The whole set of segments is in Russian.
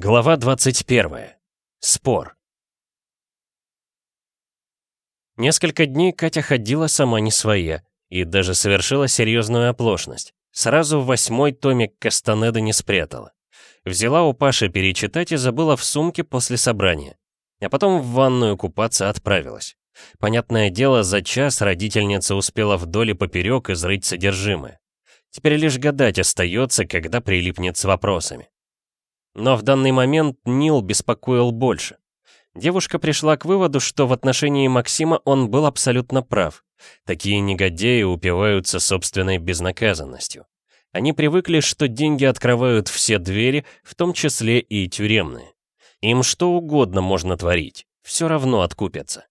Глава 21. Спор. Несколько дней Катя ходила сама не своя и даже совершила серьезную оплошность. Сразу восьмой томик Кастанеда не спрятала. Взяла у Паши перечитать и забыла в сумке после собрания. А потом в ванную купаться отправилась. Понятное дело, за час родительница успела вдоль и поперек изрыть содержимое. Теперь лишь гадать остается, когда прилипнет с вопросами. Но в данный момент Нил беспокоил больше. Девушка пришла к выводу, что в отношении Максима он был абсолютно прав. Такие негодяи упиваются собственной безнаказанностью. Они привыкли, что деньги открывают все двери, в том числе и тюремные. Им что угодно можно творить, все равно откупятся.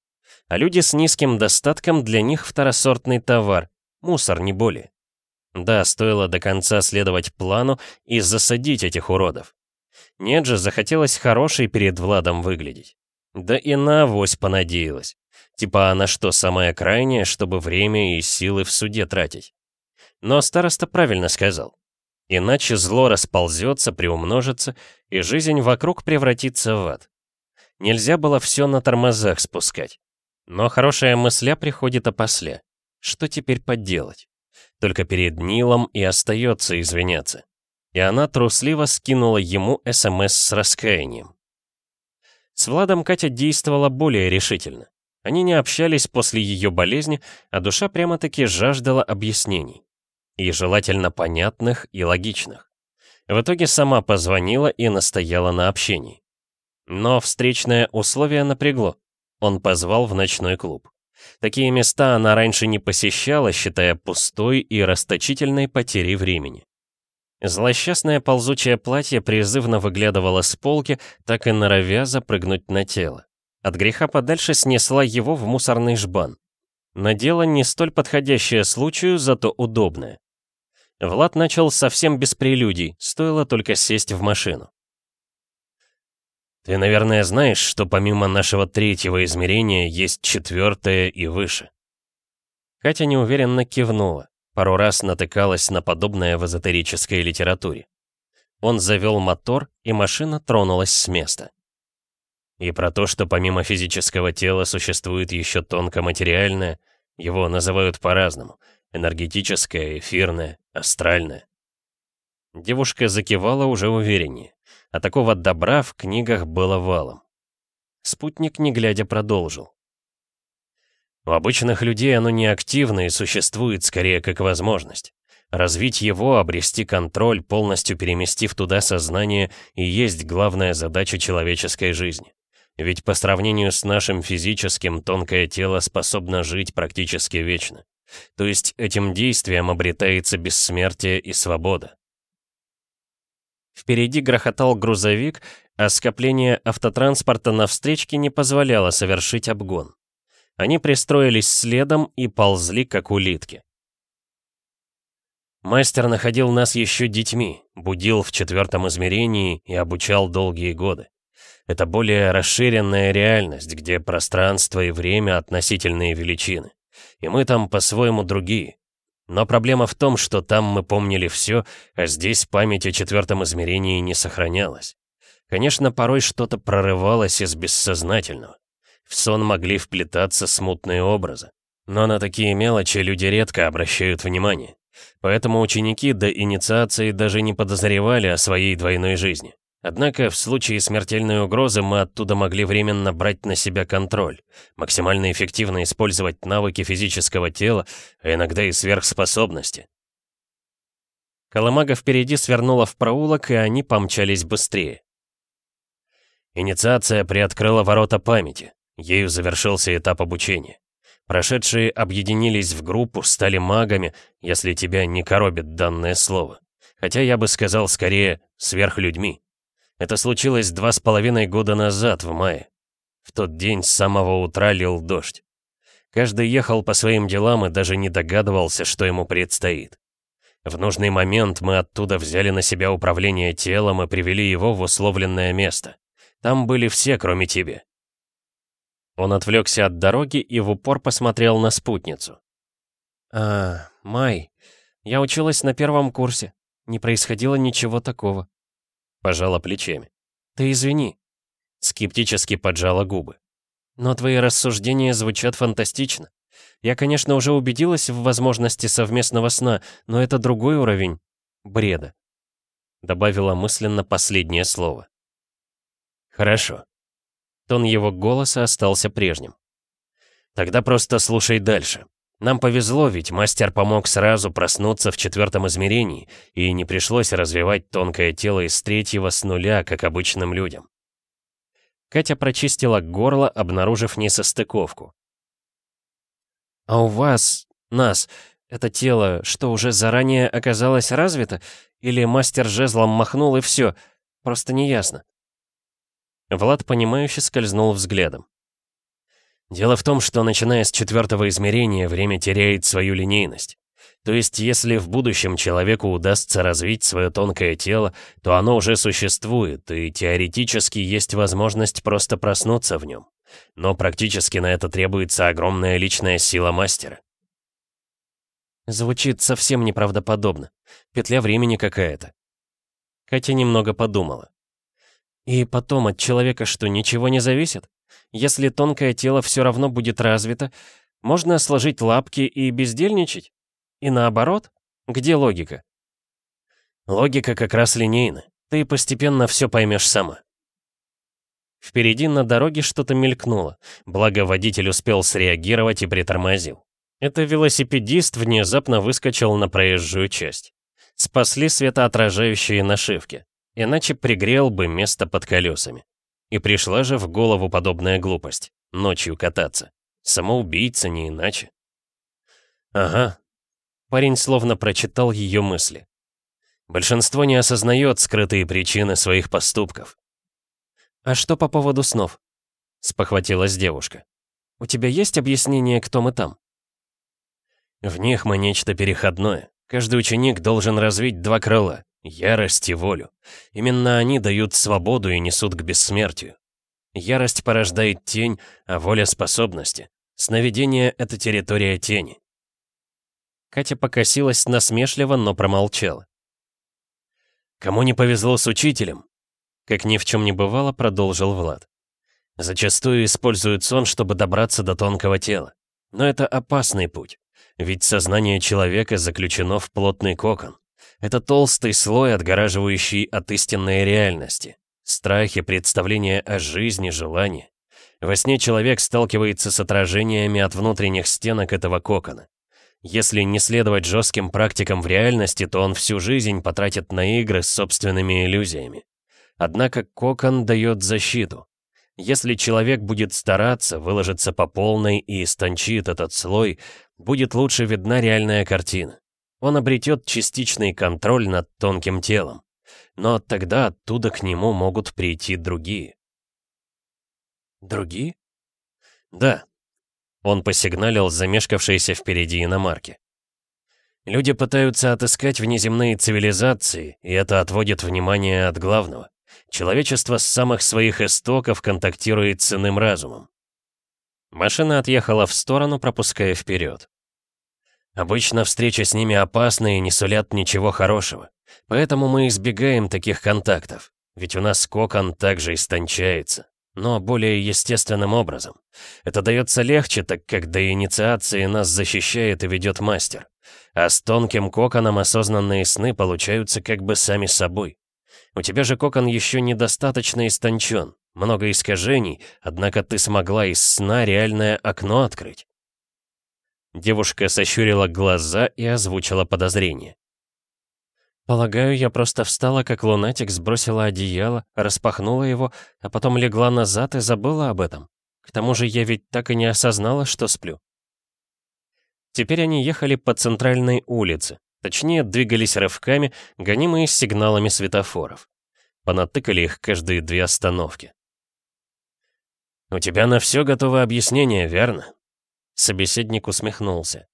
А люди с низким достатком для них второсортный товар, мусор не более. Да, стоило до конца следовать плану и засадить этих уродов. Нет же, захотелось хорошей перед Владом выглядеть. Да и на авось понадеялась. Типа она что, самая крайняя, чтобы время и силы в суде тратить? Но староста правильно сказал. Иначе зло расползется, приумножится, и жизнь вокруг превратится в ад. Нельзя было все на тормозах спускать. Но хорошая мысля приходит опосля. Что теперь поделать? Только перед Нилом и остается извиняться и она трусливо скинула ему СМС с раскаянием. С Владом Катя действовала более решительно. Они не общались после ее болезни, а душа прямо-таки жаждала объяснений. И желательно понятных и логичных. В итоге сама позвонила и настояла на общении. Но встречное условие напрягло. Он позвал в ночной клуб. Такие места она раньше не посещала, считая пустой и расточительной потерей времени. Злосчастное ползучее платье призывно выглядывало с полки, так и норовя запрыгнуть на тело. От греха подальше снесла его в мусорный жбан. Надела не столь подходящее случаю, зато удобное. Влад начал совсем без прелюдий, стоило только сесть в машину. «Ты, наверное, знаешь, что помимо нашего третьего измерения есть четвертое и выше». Катя неуверенно кивнула. Пару раз натыкалась на подобное в эзотерической литературе. Он завел мотор, и машина тронулась с места. И про то, что помимо физического тела существует еще тонкоматериальное, его называют по-разному. Энергетическое, эфирное, астральное. Девушка закивала уже увереннее. А такого добра в книгах было валом. Спутник, не глядя, продолжил. У обычных людей оно не активно и существует скорее как возможность. Развить его, обрести контроль, полностью переместив туда сознание, и есть главная задача человеческой жизни. Ведь по сравнению с нашим физическим, тонкое тело способно жить практически вечно. То есть этим действием обретается бессмертие и свобода. Впереди грохотал грузовик, а скопление автотранспорта на встречке не позволяло совершить обгон. Они пристроились следом и ползли, как улитки. Мастер находил нас еще детьми, будил в четвертом измерении и обучал долгие годы. Это более расширенная реальность, где пространство и время — относительные величины. И мы там по-своему другие. Но проблема в том, что там мы помнили все, а здесь память о четвертом измерении не сохранялась. Конечно, порой что-то прорывалось из бессознательного. В сон могли вплетаться смутные образы. Но на такие мелочи люди редко обращают внимание. Поэтому ученики до инициации даже не подозревали о своей двойной жизни. Однако в случае смертельной угрозы мы оттуда могли временно брать на себя контроль, максимально эффективно использовать навыки физического тела, а иногда и сверхспособности. Коломага впереди свернула в проулок, и они помчались быстрее. Инициация приоткрыла ворота памяти. Ею завершился этап обучения. Прошедшие объединились в группу, стали магами, если тебя не коробит данное слово. Хотя я бы сказал скорее сверхлюдьми. Это случилось два с половиной года назад, в мае. В тот день с самого утра лил дождь. Каждый ехал по своим делам и даже не догадывался, что ему предстоит. В нужный момент мы оттуда взяли на себя управление телом и привели его в условленное место. Там были все, кроме тебя. Он отвлекся от дороги и в упор посмотрел на спутницу. «А, Май, я училась на первом курсе. Не происходило ничего такого». Пожала плечами. ты извини», — скептически поджала губы. «Но твои рассуждения звучат фантастично. Я, конечно, уже убедилась в возможности совместного сна, но это другой уровень бреда», — добавила мысленно последнее слово. «Хорошо». Тон его голоса остался прежним. «Тогда просто слушай дальше. Нам повезло, ведь мастер помог сразу проснуться в четвертом измерении, и не пришлось развивать тонкое тело из третьего с нуля, как обычным людям. Катя прочистила горло, обнаружив несостыковку. «А у вас, нас, это тело, что уже заранее оказалось развито? Или мастер жезлом махнул и все? Просто неясно». Влад, понимающе скользнул взглядом. Дело в том, что начиная с четвертого измерения время теряет свою линейность. То есть, если в будущем человеку удастся развить свое тонкое тело, то оно уже существует, и теоретически есть возможность просто проснуться в нем. Но практически на это требуется огромная личная сила мастера. Звучит совсем неправдоподобно. Петля времени какая-то. Катя немного подумала. И потом от человека что, ничего не зависит? Если тонкое тело все равно будет развито, можно сложить лапки и бездельничать? И наоборот? Где логика? Логика как раз линейна. Ты постепенно все поймешь сама. Впереди на дороге что-то мелькнуло, благо водитель успел среагировать и притормозил. Это велосипедист внезапно выскочил на проезжую часть. Спасли светоотражающие нашивки, иначе пригрел бы место под колесами. И пришла же в голову подобная глупость. Ночью кататься. Самоубийца не иначе. Ага. Парень словно прочитал ее мысли. Большинство не осознает скрытые причины своих поступков. «А что по поводу снов?» — спохватилась девушка. «У тебя есть объяснение, кто мы там?» В них мы нечто переходное. Каждый ученик должен развить два крыла. Ярость и волю. Именно они дают свободу и несут к бессмертию. Ярость порождает тень, а воля — способности. Сновидение — это территория тени. Катя покосилась насмешливо, но промолчала. «Кому не повезло с учителем?» Как ни в чем не бывало, продолжил Влад. Зачастую используют сон, чтобы добраться до тонкого тела. Но это опасный путь, ведь сознание человека заключено в плотный кокон. Это толстый слой, отгораживающий от истинной реальности. Страхи, представления о жизни, желания. Во сне человек сталкивается с отражениями от внутренних стенок этого кокона. Если не следовать жестким практикам в реальности, то он всю жизнь потратит на игры с собственными иллюзиями. Однако кокон дает защиту. Если человек будет стараться, выложиться по полной и истончит этот слой, будет лучше видна реальная картина он обретет частичный контроль над тонким телом. Но тогда оттуда к нему могут прийти другие. Другие? Да. Он посигналил замешкавшейся впереди иномарки. Люди пытаются отыскать внеземные цивилизации, и это отводит внимание от главного. Человечество с самых своих истоков контактирует с иным разумом. Машина отъехала в сторону, пропуская вперед. Обычно встречи с ними опасны и не сулят ничего хорошего. Поэтому мы избегаем таких контактов. Ведь у нас кокон также истончается. Но более естественным образом. Это дается легче, так как до инициации нас защищает и ведет мастер. А с тонким коконом осознанные сны получаются как бы сами собой. У тебя же кокон еще недостаточно истончен. Много искажений, однако ты смогла из сна реальное окно открыть. Девушка сощурила глаза и озвучила подозрение. «Полагаю, я просто встала, как лунатик, сбросила одеяло, распахнула его, а потом легла назад и забыла об этом. К тому же я ведь так и не осознала, что сплю». Теперь они ехали по центральной улице, точнее, двигались рывками, гонимые сигналами светофоров. Понатыкали их каждые две остановки. «У тебя на все готово объяснение, верно?» Собеседник усмехнулся.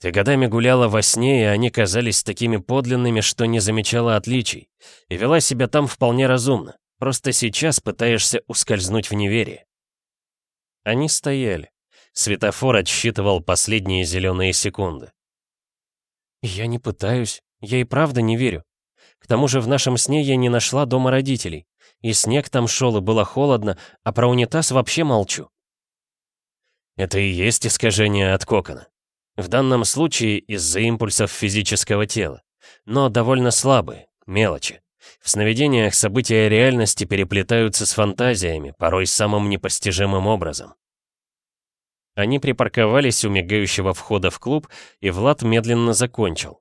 Ты годами гуляла во сне, и они казались такими подлинными, что не замечала отличий. И вела себя там вполне разумно. Просто сейчас пытаешься ускользнуть в неверие. Они стояли. Светофор отсчитывал последние зеленые секунды. «Я не пытаюсь. Я и правда не верю. К тому же в нашем сне я не нашла дома родителей. И снег там шел, и было холодно, а про унитаз вообще молчу. Это и есть искажение от кокона. В данном случае из-за импульсов физического тела. Но довольно слабые, мелочи. В сновидениях события реальности переплетаются с фантазиями, порой самым непостижимым образом. Они припарковались у мигающего входа в клуб, и Влад медленно закончил.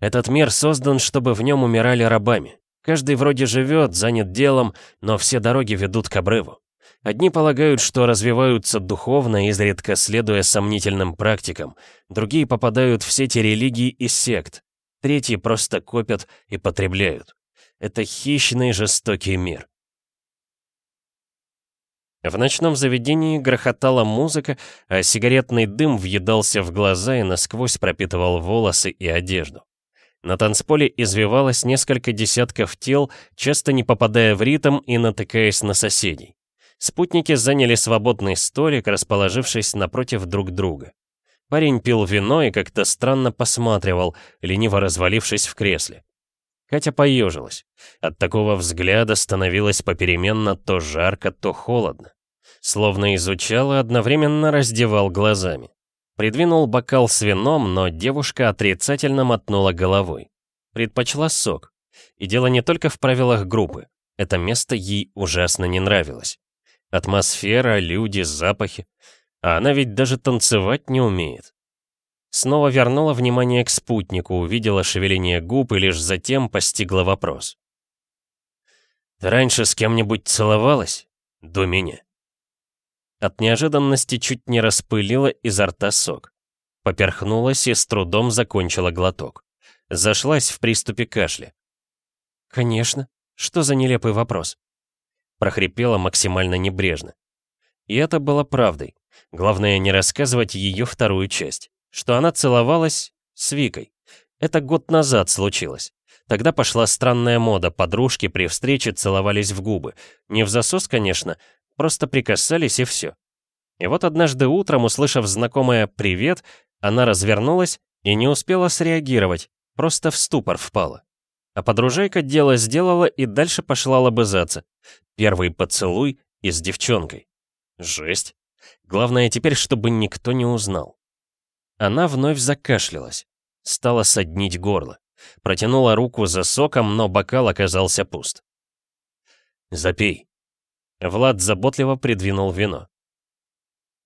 Этот мир создан, чтобы в нем умирали рабами. Каждый вроде живет, занят делом, но все дороги ведут к обрыву. Одни полагают, что развиваются духовно, изредка следуя сомнительным практикам, другие попадают в сети религий и сект, третьи просто копят и потребляют. Это хищный жестокий мир. В ночном заведении грохотала музыка, а сигаретный дым въедался в глаза и насквозь пропитывал волосы и одежду. На танцполе извивалось несколько десятков тел, часто не попадая в ритм и натыкаясь на соседей. Спутники заняли свободный столик, расположившись напротив друг друга. Парень пил вино и как-то странно посматривал, лениво развалившись в кресле. Катя поежилась. От такого взгляда становилось попеременно то жарко, то холодно. Словно изучал и одновременно раздевал глазами. Придвинул бокал с вином, но девушка отрицательно мотнула головой. Предпочла сок. И дело не только в правилах группы. Это место ей ужасно не нравилось. Атмосфера, люди, запахи. А она ведь даже танцевать не умеет. Снова вернула внимание к спутнику, увидела шевеление губ и лишь затем постигла вопрос. «Ты раньше с кем-нибудь целовалась? До меня?» От неожиданности чуть не распылила изо рта сок. Поперхнулась и с трудом закончила глоток. Зашлась в приступе кашля. «Конечно. Что за нелепый вопрос?» Прохрипела максимально небрежно. И это было правдой. Главное не рассказывать ее вторую часть. Что она целовалась с Викой. Это год назад случилось. Тогда пошла странная мода, подружки при встрече целовались в губы. Не в засос, конечно, просто прикасались и все. И вот однажды утром, услышав знакомое «привет», она развернулась и не успела среагировать, просто в ступор впала. А подружайка дело сделала и дальше пошла лобызаться. Первый поцелуй и с девчонкой. Жесть. Главное теперь, чтобы никто не узнал. Она вновь закашлялась. Стала соднить горло. Протянула руку за соком, но бокал оказался пуст. «Запей». Влад заботливо придвинул вино.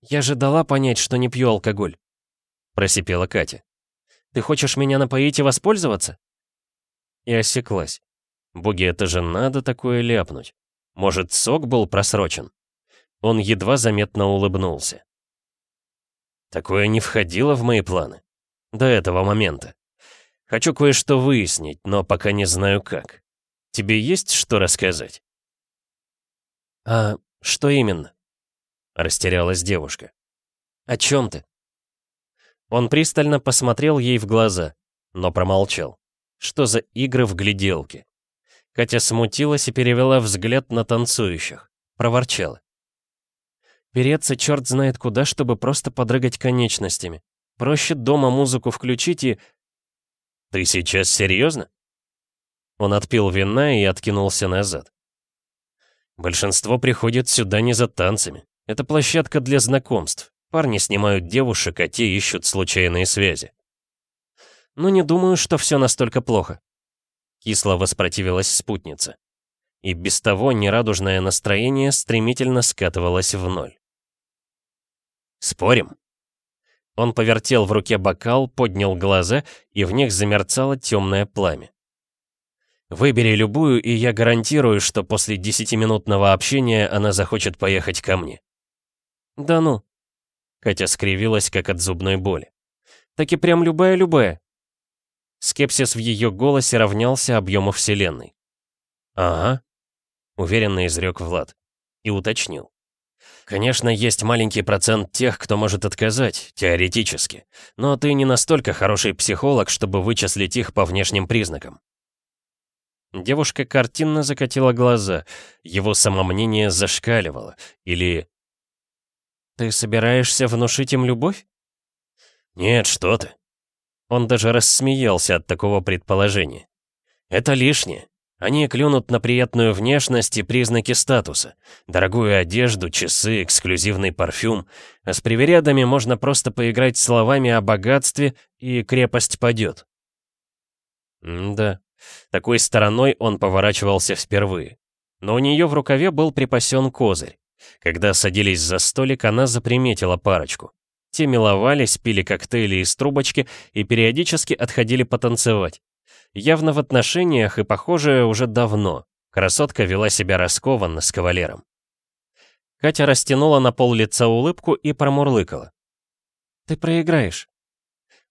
«Я же дала понять, что не пью алкоголь», — просипела Катя. «Ты хочешь меня напоить и воспользоваться?» И осеклась. Боги, это же надо такое ляпнуть. Может, сок был просрочен? Он едва заметно улыбнулся. Такое не входило в мои планы. До этого момента. Хочу кое-что выяснить, но пока не знаю как. Тебе есть что рассказать? А что именно? Растерялась девушка. О чем ты? Он пристально посмотрел ей в глаза, но промолчал. Что за игры в гляделке? Катя смутилась и перевела взгляд на танцующих. Проворчала. Переться черт знает куда, чтобы просто подрыгать конечностями. Проще дома музыку включить и... Ты сейчас серьезно? Он отпил вина и откинулся назад. Большинство приходит сюда не за танцами. Это площадка для знакомств. Парни снимают девушек, а те ищут случайные связи. Но не думаю, что все настолько плохо. Кисло воспротивилась спутница. И без того нерадужное настроение стремительно скатывалось в ноль. «Спорим?» Он повертел в руке бокал, поднял глаза, и в них замерцало темное пламя. «Выбери любую, и я гарантирую, что после десятиминутного общения она захочет поехать ко мне». «Да ну!» Катя скривилась, как от зубной боли. «Так и прям любая-любая. Скепсис в ее голосе равнялся объему Вселенной. «Ага», — уверенно изрек Влад. И уточнил. «Конечно, есть маленький процент тех, кто может отказать, теоретически. Но ты не настолько хороший психолог, чтобы вычислить их по внешним признакам». Девушка картинно закатила глаза. Его самомнение зашкаливало. Или... «Ты собираешься внушить им любовь?» «Нет, что ты. Он даже рассмеялся от такого предположения. «Это лишнее. Они клюнут на приятную внешность и признаки статуса. Дорогую одежду, часы, эксклюзивный парфюм. А с привередами можно просто поиграть словами о богатстве, и крепость падет. да, такой стороной он поворачивался впервые. Но у нее в рукаве был припасен козырь. Когда садились за столик, она заприметила парочку. Те миловались, пили коктейли из трубочки и периодически отходили потанцевать. Явно в отношениях и, похоже, уже давно. Красотка вела себя раскованно с кавалером. Катя растянула на пол лица улыбку и промурлыкала. «Ты проиграешь».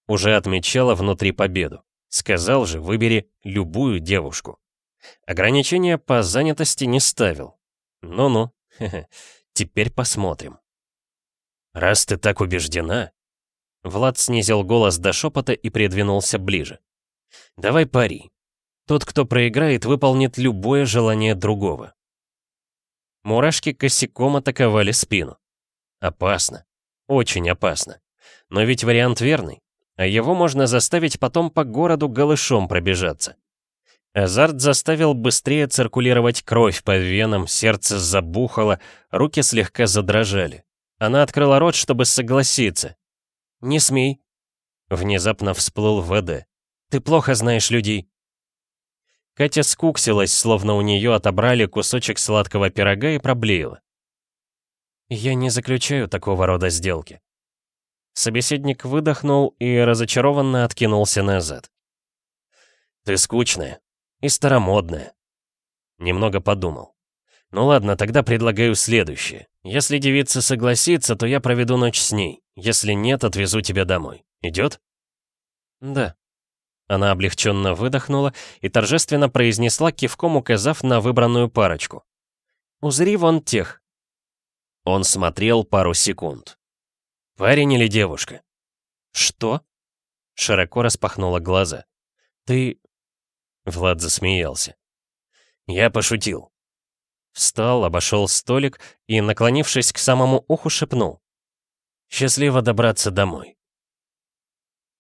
Уже отмечала внутри победу. Сказал же, выбери любую девушку. Ограничения по занятости не ставил. Ну-ну, теперь посмотрим. «Раз ты так убеждена...» Влад снизил голос до шепота и придвинулся ближе. Давай пари. Тот, кто проиграет, выполнит любое желание другого. Мурашки косяком атаковали спину. Опасно. Очень опасно. Но ведь вариант верный. А его можно заставить потом по городу голышом пробежаться. Азарт заставил быстрее циркулировать кровь по венам, сердце забухало, руки слегка задрожали. Она открыла рот, чтобы согласиться. «Не смей». Внезапно всплыл ВД. Ты плохо знаешь людей». Катя скуксилась, словно у нее отобрали кусочек сладкого пирога и проблеяла. «Я не заключаю такого рода сделки». Собеседник выдохнул и разочарованно откинулся назад. «Ты скучная и старомодная». Немного подумал. «Ну ладно, тогда предлагаю следующее. Если девица согласится, то я проведу ночь с ней. Если нет, отвезу тебя домой. Идет?» «Да». Она облегченно выдохнула и торжественно произнесла, кивком указав на выбранную парочку. «Узри вон тех». Он смотрел пару секунд. «Парень или девушка?» «Что?» Широко распахнула глаза. «Ты...» Влад засмеялся. «Я пошутил». Встал, обошел столик и, наклонившись к самому уху, шепнул. «Счастливо добраться домой».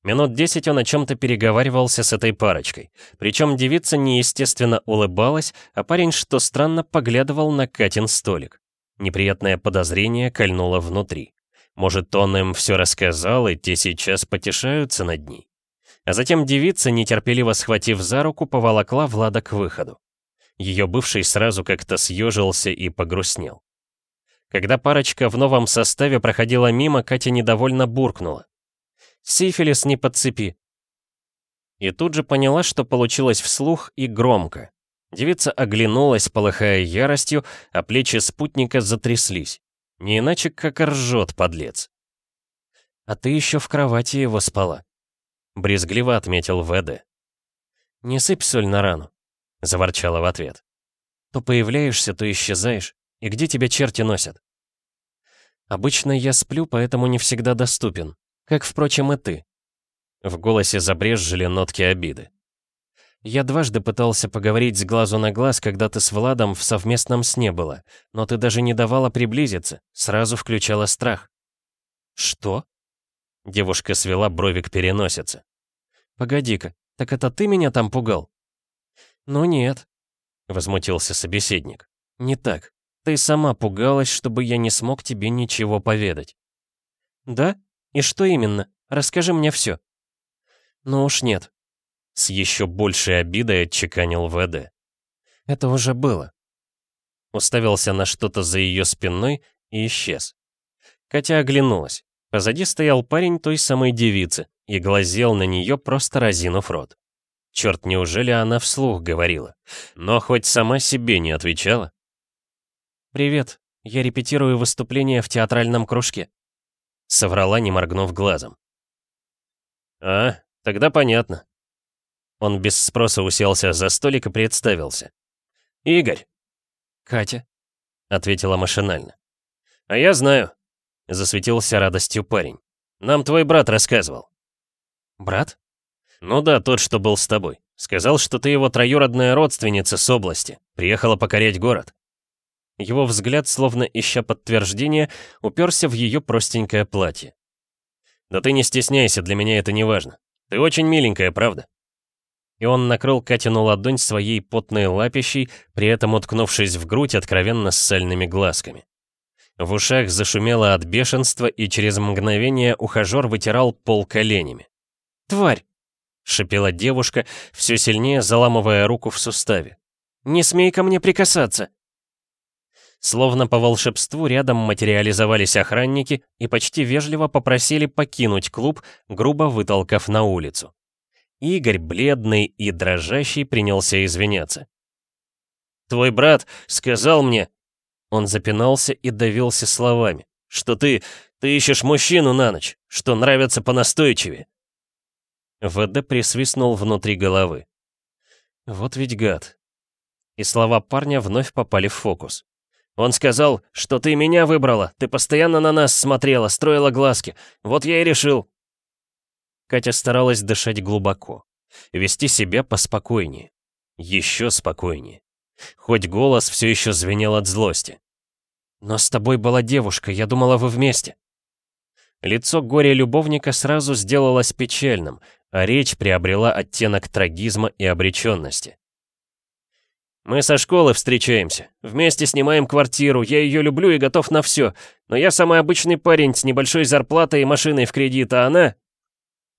Минут десять он о чем-то переговаривался с этой парочкой. Причем девица неестественно улыбалась, а парень, что странно, поглядывал на Катин столик. Неприятное подозрение кольнуло внутри. Может, он им все рассказал, и те сейчас потешаются над ней. А затем девица, нетерпеливо схватив за руку, поволокла Влада к выходу. Ее бывший сразу как-то съежился и погрустнел. Когда парочка в новом составе проходила мимо, Катя недовольно буркнула. Сифилис не подцепи. И тут же поняла, что получилось вслух и громко. Девица оглянулась, полыхая яростью, а плечи спутника затряслись. Не иначе, как ржет, подлец. «А ты еще в кровати его спала», — брезгливо отметил ВД. «Не сыпь соль на рану», — заворчала в ответ. «То появляешься, то исчезаешь. И где тебя черти носят?» «Обычно я сплю, поэтому не всегда доступен. Как, впрочем, и ты. В голосе забрезжили нотки обиды. Я дважды пытался поговорить с глазу на глаз, когда ты с Владом в совместном сне была, но ты даже не давала приблизиться, сразу включала страх. Что? Девушка свела брови к переносице. Погоди-ка, так это ты меня там пугал? Ну нет, возмутился собеседник. Не так. Ты сама пугалась, чтобы я не смог тебе ничего поведать. Да? «И что именно? Расскажи мне все». «Ну уж нет». С еще большей обидой отчеканил ВД. «Это уже было». Уставился на что-то за ее спиной и исчез. Катя оглянулась. Позади стоял парень той самой девицы и глазел на нее, просто разинув рот. Черт, неужели она вслух говорила? Но хоть сама себе не отвечала. «Привет, я репетирую выступление в театральном кружке», Соврала, не моргнув глазом. «А, тогда понятно». Он без спроса уселся за столик и представился. «Игорь». «Катя», — ответила машинально. «А я знаю», — засветился радостью парень. «Нам твой брат рассказывал». «Брат?» «Ну да, тот, что был с тобой. Сказал, что ты его троюродная родственница с области. Приехала покорять город». Его взгляд, словно ища подтверждения, уперся в ее простенькое платье. «Да ты не стесняйся, для меня это не важно. Ты очень миленькая, правда?» И он накрыл Катину ладонь своей потной лапищей, при этом уткнувшись в грудь откровенно с сальными глазками. В ушах зашумело от бешенства, и через мгновение ухажер вытирал пол коленями. «Тварь!» — шипела девушка, все сильнее заламывая руку в суставе. «Не смей ко мне прикасаться!» Словно по волшебству рядом материализовались охранники и почти вежливо попросили покинуть клуб, грубо вытолкав на улицу. Игорь, бледный и дрожащий, принялся извиняться. «Твой брат сказал мне...» Он запинался и давился словами. «Что ты... ты ищешь мужчину на ночь, что нравится понастойчивее». ВД присвистнул внутри головы. «Вот ведь гад». И слова парня вновь попали в фокус. Он сказал, что ты меня выбрала, ты постоянно на нас смотрела, строила глазки. Вот я и решил». Катя старалась дышать глубоко, вести себя поспокойнее, еще спокойнее. Хоть голос все еще звенел от злости. «Но с тобой была девушка, я думала, вы вместе». Лицо горя-любовника сразу сделалось печальным, а речь приобрела оттенок трагизма и обреченности. Мы со школы встречаемся. Вместе снимаем квартиру. Я ее люблю и готов на все. Но я самый обычный парень с небольшой зарплатой и машиной в кредит, а она...»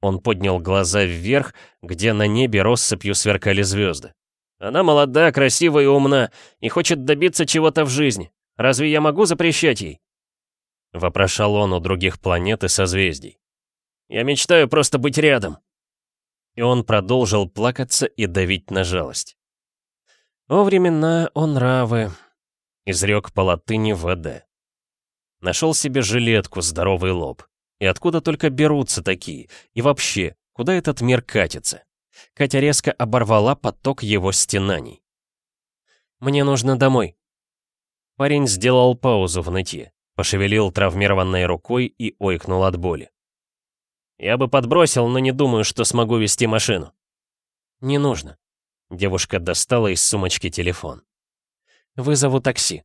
Он поднял глаза вверх, где на небе россыпью сверкали звезды. «Она молода, красива и умна, и хочет добиться чего-то в жизни. Разве я могу запрещать ей?» Вопрошал он у других планет и созвездий. «Я мечтаю просто быть рядом». И он продолжил плакаться и давить на жалость. «О времена, о нравы», — изрек по латыни ВД. Нашел себе жилетку, здоровый лоб. И откуда только берутся такие? И вообще, куда этот мир катится? Катя резко оборвала поток его стенаний. «Мне нужно домой». Парень сделал паузу в нытье, пошевелил травмированной рукой и ойкнул от боли. «Я бы подбросил, но не думаю, что смогу вести машину». «Не нужно. Девушка достала из сумочки телефон. «Вызову такси».